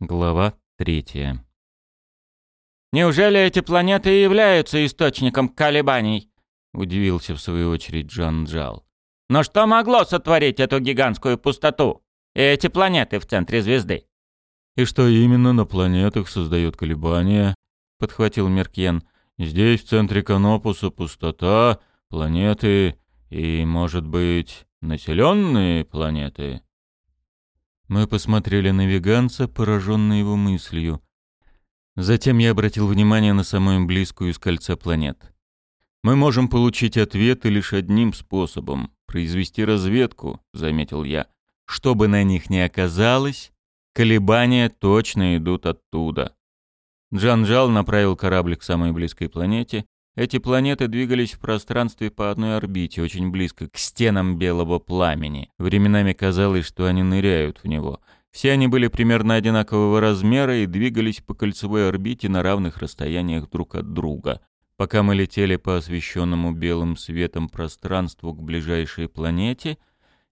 Глава третья. «Неужели эти планеты и являются источником колебаний?» — удивился в свою очередь Джан Джал. «Но что могло сотворить эту гигантскую пустоту? И эти планеты в центре звезды?» «И что именно на планетах создает колебания?» — подхватил Меркьен. «Здесь, в центре Канопуса, пустота, планеты и, может быть, населенные планеты?» Мы посмотрели на веганца, пораженные его мыслью. Затем я обратил внимание на самую близкую из кольца планет. «Мы можем получить ответы лишь одним способом — произвести разведку», — заметил я. «Что бы на них ни оказалось, колебания точно идут оттуда». Джанжал направил корабль к самой близкой планете, эти планеты двигались в пространстве по одной орбите, очень близко к стенам белого пламени. Временами казалось, что они ныряют в него. Все они были примерно одинакового размера и двигались по кольцевой орбите на равных расстояниях друг от друга. Пока мы летели по освещенному белым светом пространству к ближайшей планете,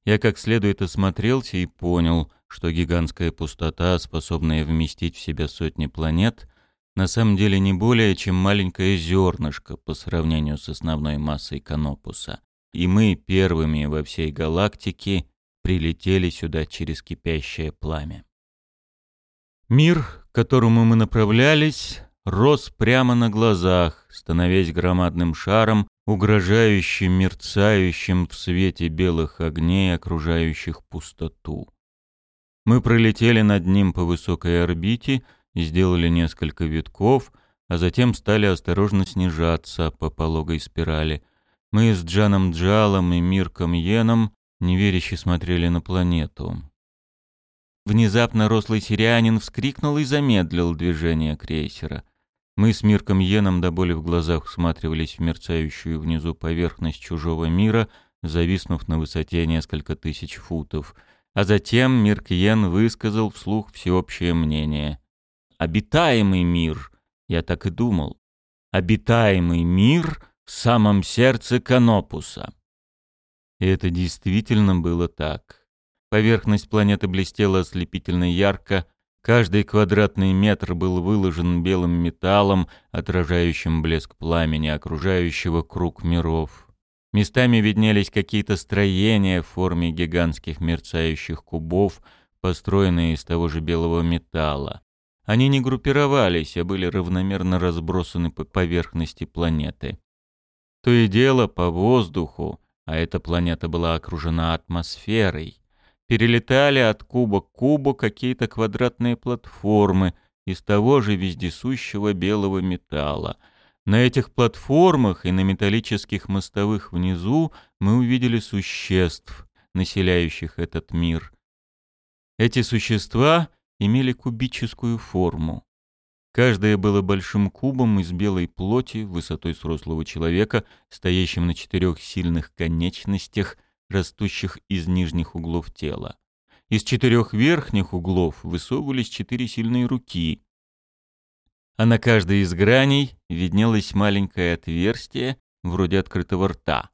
я как следует осмотрелся и понял, что гигантская пустота, способная вместить в себя сотни планет, на самом деле не более чем маленькое зернышко по сравнению с основной массой Канопуса. И мы первыми во всей галактике прилетели сюда через кипящее пламя. Мир, к которому мы направлялись, рос прямо на глазах, становясь громадным шаром, угрожающим, мерцающим в свете белых огней, окружающих пустоту. Мы пролетели над ним по высокой орбите — сделали несколько витков, а затем стали осторожно снижаться по пологой спирали. Мы с Джаном Джалом и Мирком Йеном неверяще смотрели на планету. Внезапно рослый сирианин вскрикнул и замедлил движение крейсера. Мы с Мирком Йеном до боли в глазах всматривались в мерцающую внизу поверхность чужого мира, зависнув на высоте несколько тысяч футов. А затем Мирк Йен высказал вслух всеобщее мнение обитаемый мир. Я так и думал. Обитаемый мир в самом сердце Канопуса. И это действительно было так. Поверхность планеты блестела ослепительно ярко, каждый квадратный метр был выложен белым металлом, отражающим блеск пламени, окружающего круг миров. Местами виднелись какие-то строения в форме гигантских мерцающих кубов, построенные из того же белого металла. Они не группировались, а были равномерно разбросаны по поверхности планеты. То и дело по воздуху, а эта планета была окружена атмосферой, перелетали от куба к кубу какие-то квадратные платформы из того же вездесущего белого металла. На этих платформах и на металлических мостовых внизу мы увидели существ, населяющих этот мир. Эти существа — имели кубическую форму. Каждое было большим кубом из белой плоти, высотой взрослого человека, стоящим на четырех сильных конечностях, растущих из нижних углов тела. Из четырех верхних углов высовывались четыре сильные руки, а на каждой из граней виднелось маленькое отверстие, вроде открытого рта.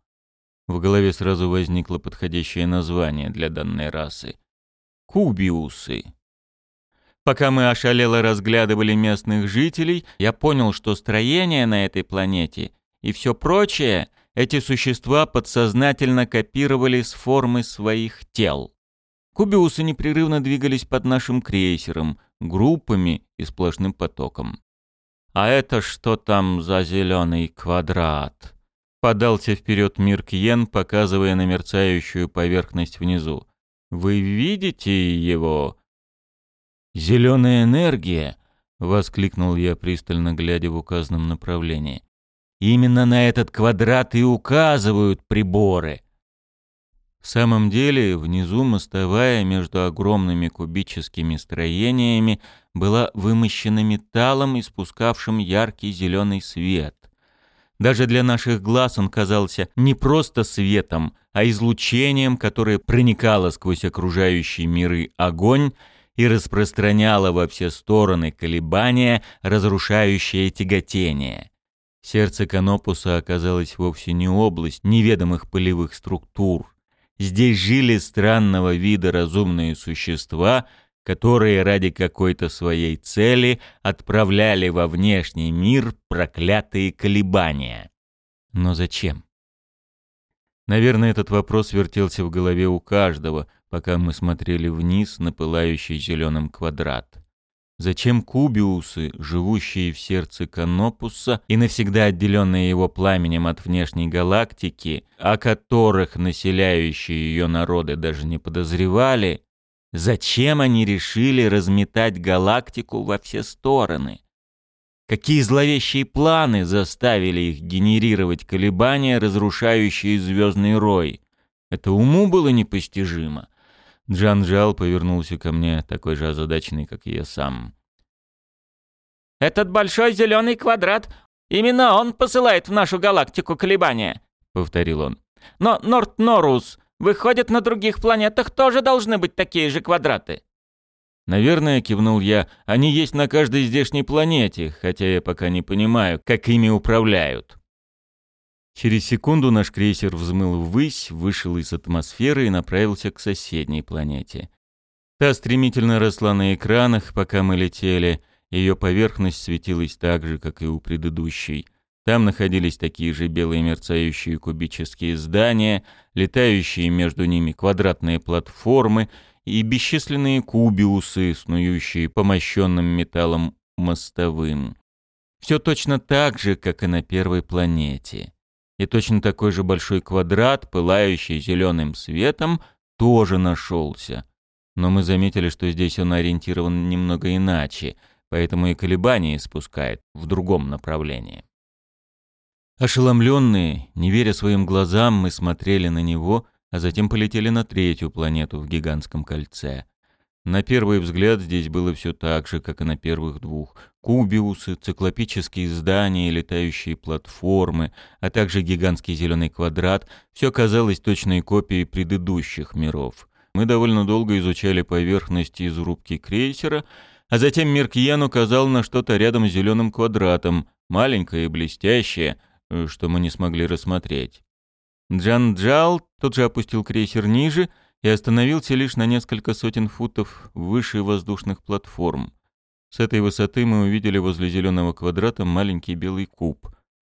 В голове сразу возникло подходящее название для данной расы — кубиусы. Пока мы ошалело разглядывали местных жителей, я понял, что строение на этой планете и все прочее эти существа подсознательно копировали с формы своих тел. Кубиусы непрерывно двигались под нашим крейсером, группами и сплошным потоком. «А это что там за зеленый квадрат?» Подался вперед Миркьен, показывая на мерцающую поверхность внизу. «Вы видите его?» «Зеленая энергия!» — воскликнул я, пристально глядя в указанном направлении. «Именно на этот квадрат и указывают приборы!» В самом деле, внизу мостовая между огромными кубическими строениями была вымощена металлом, испускавшим яркий зеленый свет. Даже для наших глаз он казался не просто светом, а излучением, которое проникало сквозь окружающие миры огонь и распространяла во все стороны колебания, разрушающее тяготение. Сердце Канопуса оказалось вовсе не область неведомых полевых структур. Здесь жили странного вида разумные существа, которые ради какой-то своей цели отправляли во внешний мир проклятые колебания. Но зачем? Наверное, этот вопрос вертелся в голове у каждого, пока мы смотрели вниз на пылающий зеленым квадрат. Зачем кубиусы, живущие в сердце Канопуса и навсегда отделенные его пламенем от внешней галактики, о которых населяющие ее народы даже не подозревали, зачем они решили разметать галактику во все стороны? Какие зловещие планы заставили их генерировать колебания, разрушающие звездный рой? Это уму было непостижимо. Джанжал повернулся ко мне, такой же озадаченный, как и я сам. «Этот большой зеленый квадрат, именно он посылает в нашу галактику колебания», — повторил он. «Но Норт-Норус, выходит, на других планетах тоже должны быть такие же квадраты». «Наверное, — кивнул я, — они есть на каждой здешней планете, хотя я пока не понимаю, как ими управляют». Через секунду наш крейсер взмыл ввысь, вышел из атмосферы и направился к соседней планете. Та стремительно росла на экранах, пока мы летели. Ее поверхность светилась так же, как и у предыдущей. Там находились такие же белые мерцающие кубические здания, летающие между ними квадратные платформы — и бесчисленные кубиусы, снующие по мощенным металлом мостовым. Все точно так же, как и на первой планете. И точно такой же большой квадрат, пылающий зеленым светом, тоже нашелся. Но мы заметили, что здесь он ориентирован немного иначе, поэтому и колебания спускает в другом направлении. Ошеломленные, не веря своим глазам, мы смотрели на него — а затем полетели на третью планету в гигантском кольце. На первый взгляд здесь было все так же, как и на первых двух. Кубиусы, циклопические здания, летающие платформы, а также гигантский зеленый квадрат — все казалось точной копией предыдущих миров. Мы довольно долго изучали поверхность из рубки крейсера, а затем Меркьян указал на что-то рядом с зеленым квадратом, маленькое и блестящее, э, что мы не смогли рассмотреть. Джан Джал тут же опустил крейсер ниже и остановился лишь на несколько сотен футов выше воздушных платформ. С этой высоты мы увидели возле зеленого квадрата маленький белый куб.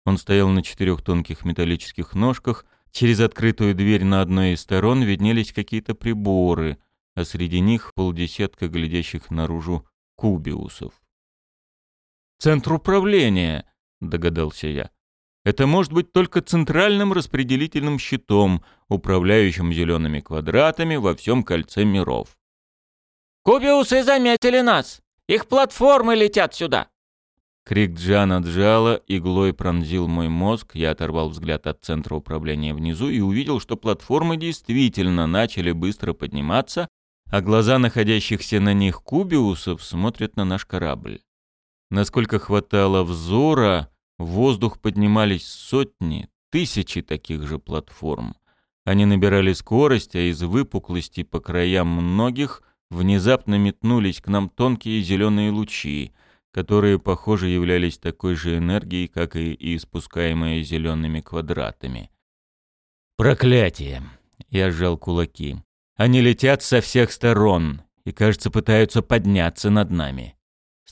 Он стоял на четырех тонких металлических ножках, через открытую дверь на одной из сторон виднелись какие-то приборы, а среди них полдесятка глядящих наружу кубиусов. «Центр управления», — догадался я. Это может быть только центральным распределительным щитом, управляющим зелеными квадратами во всем кольце миров. «Кубиусы заметили нас! Их платформы летят сюда!» Крик Джана Джала иглой пронзил мой мозг, я оторвал взгляд от центра управления внизу и увидел, что платформы действительно начали быстро подниматься, а глаза находящихся на них кубиусов смотрят на наш корабль. Насколько хватало взора, в воздух поднимались сотни, тысячи таких же платформ. Они набирали скорость, а из выпуклости по краям многих внезапно метнулись к нам тонкие зеленые лучи, которые, похоже, являлись такой же энергией, как и испускаемые зелеными квадратами. «Проклятие!» — я сжал кулаки. «Они летят со всех сторон и, кажется, пытаются подняться над нами».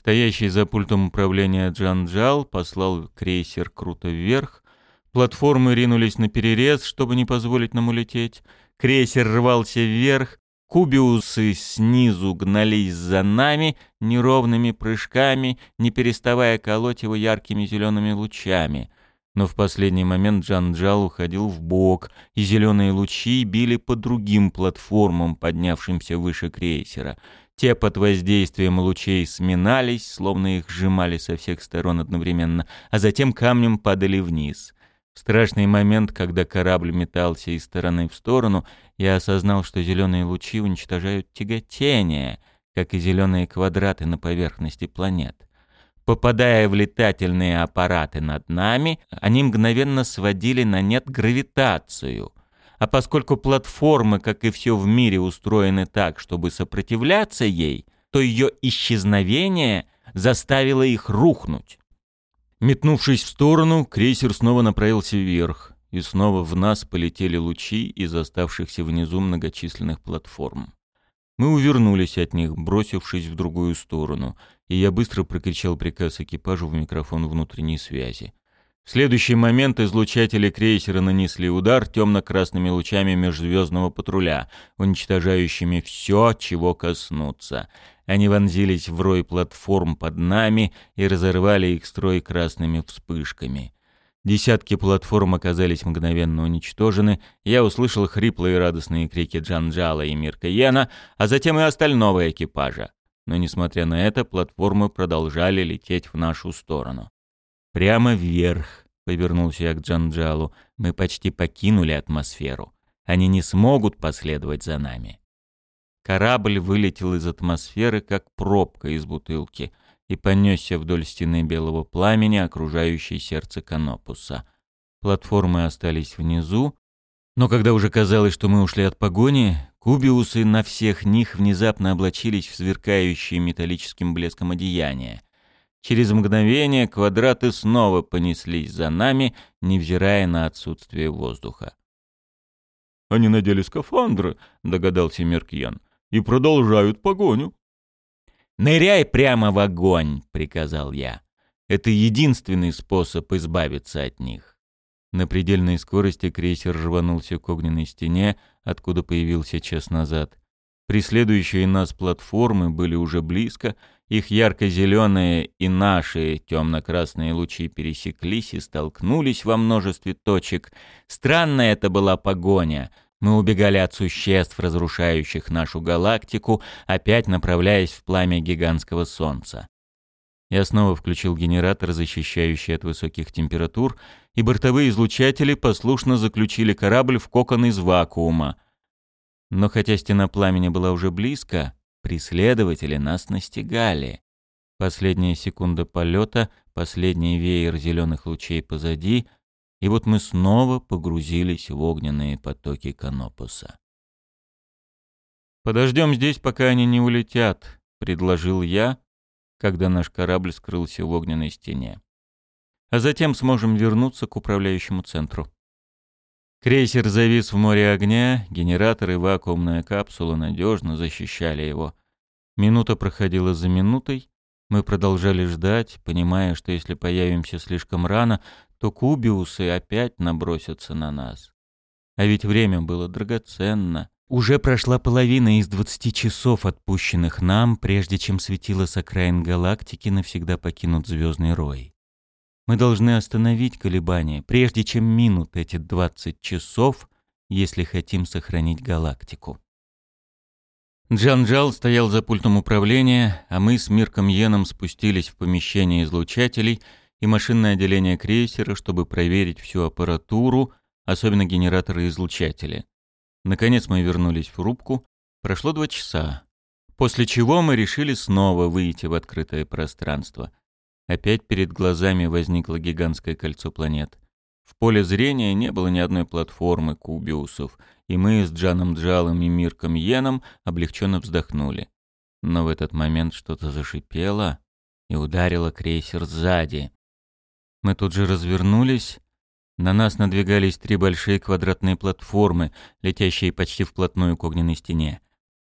Стоящий за пультом управления Джанджал послал крейсер круто вверх. Платформы ринулись на перерез, чтобы не позволить нам улететь. Крейсер рвался вверх. Кубиусы снизу гнались за нами неровными прыжками, не переставая колоть его яркими зелеными лучами. Но в последний момент Джанджал уходил в бок, и зеленые лучи били по другим платформам, поднявшимся выше крейсера. Те под воздействием лучей сминались, словно их сжимали со всех сторон одновременно, а затем камнем падали вниз. В страшный момент, когда корабль метался из стороны в сторону, я осознал, что зеленые лучи уничтожают тяготение, как и зеленые квадраты на поверхности планет. Попадая в летательные аппараты над нами, они мгновенно сводили на нет гравитацию — а поскольку платформы, как и все в мире, устроены так, чтобы сопротивляться ей, то ее исчезновение заставило их рухнуть. Метнувшись в сторону, крейсер снова направился вверх, и снова в нас полетели лучи из оставшихся внизу многочисленных платформ. Мы увернулись от них, бросившись в другую сторону, и я быстро прокричал приказ экипажу в микрофон внутренней связи. В следующий момент излучатели крейсера нанесли удар темно-красными лучами межзвездного патруля, уничтожающими все, чего коснутся. Они вонзились в рой платформ под нами и разорвали их строй красными вспышками. Десятки платформ оказались мгновенно уничтожены, я услышал хриплые радостные крики Джанджала и Миркаена, а затем и остального экипажа. Но, несмотря на это, платформы продолжали лететь в нашу сторону. «Прямо вверх», — повернулся я к Джанджалу, — «мы почти покинули атмосферу. Они не смогут последовать за нами». Корабль вылетел из атмосферы, как пробка из бутылки — и понесся вдоль стены белого пламени, окружающей сердце Канопуса. Платформы остались внизу, но когда уже казалось, что мы ушли от погони, кубиусы на всех них внезапно облачились в сверкающие металлическим блеском одеяния. Через мгновение квадраты снова понеслись за нами, невзирая на отсутствие воздуха. «Они надели скафандры», — догадался Меркьян, — «и продолжают погоню». «Ныряй прямо в огонь!» — приказал я. «Это единственный способ избавиться от них». На предельной скорости крейсер рванулся к огненной стене, откуда появился час назад. Преследующие нас платформы были уже близко, их ярко-зеленые и наши темно-красные лучи пересеклись и столкнулись во множестве точек. Странная это была погоня — мы убегали от существ, разрушающих нашу галактику, опять направляясь в пламя гигантского Солнца. Я снова включил генератор, защищающий от высоких температур, и бортовые излучатели послушно заключили корабль в кокон из вакуума. Но хотя стена пламени была уже близко, преследователи нас настигали. Последняя секунда полета, последний веер зеленых лучей позади — и вот мы снова погрузились в огненные потоки Канопуса. «Подождем здесь, пока они не улетят», — предложил я, когда наш корабль скрылся в огненной стене. «А затем сможем вернуться к управляющему центру». Крейсер завис в море огня, генераторы и вакуумная капсула надежно защищали его. Минута проходила за минутой, мы продолжали ждать, понимая, что если появимся слишком рано, то кубиусы опять набросятся на нас. А ведь время было драгоценно. Уже прошла половина из двадцати часов, отпущенных нам, прежде чем светило с окраин галактики навсегда покинут звездный рой. Мы должны остановить колебания, прежде чем минут эти двадцать часов, если хотим сохранить галактику. Джанжал стоял за пультом управления, а мы с Мирком Йеном спустились в помещение излучателей — и машинное отделение крейсера, чтобы проверить всю аппаратуру, особенно генераторы и излучатели. Наконец мы вернулись в рубку. Прошло два часа. После чего мы решили снова выйти в открытое пространство. Опять перед глазами возникло гигантское кольцо планет. В поле зрения не было ни одной платформы кубиусов, и мы с Джаном Джалом и Мирком Йеном облегченно вздохнули. Но в этот момент что-то зашипело и ударило крейсер сзади. Мы тут же развернулись. На нас надвигались три большие квадратные платформы, летящие почти вплотную к огненной стене.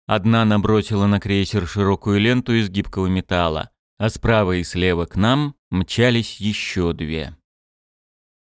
Одна набросила на крейсер широкую ленту из гибкого металла, а справа и слева к нам мчались еще две.